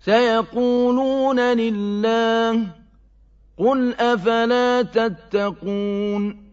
سيقولون لله قل أفلا تتقون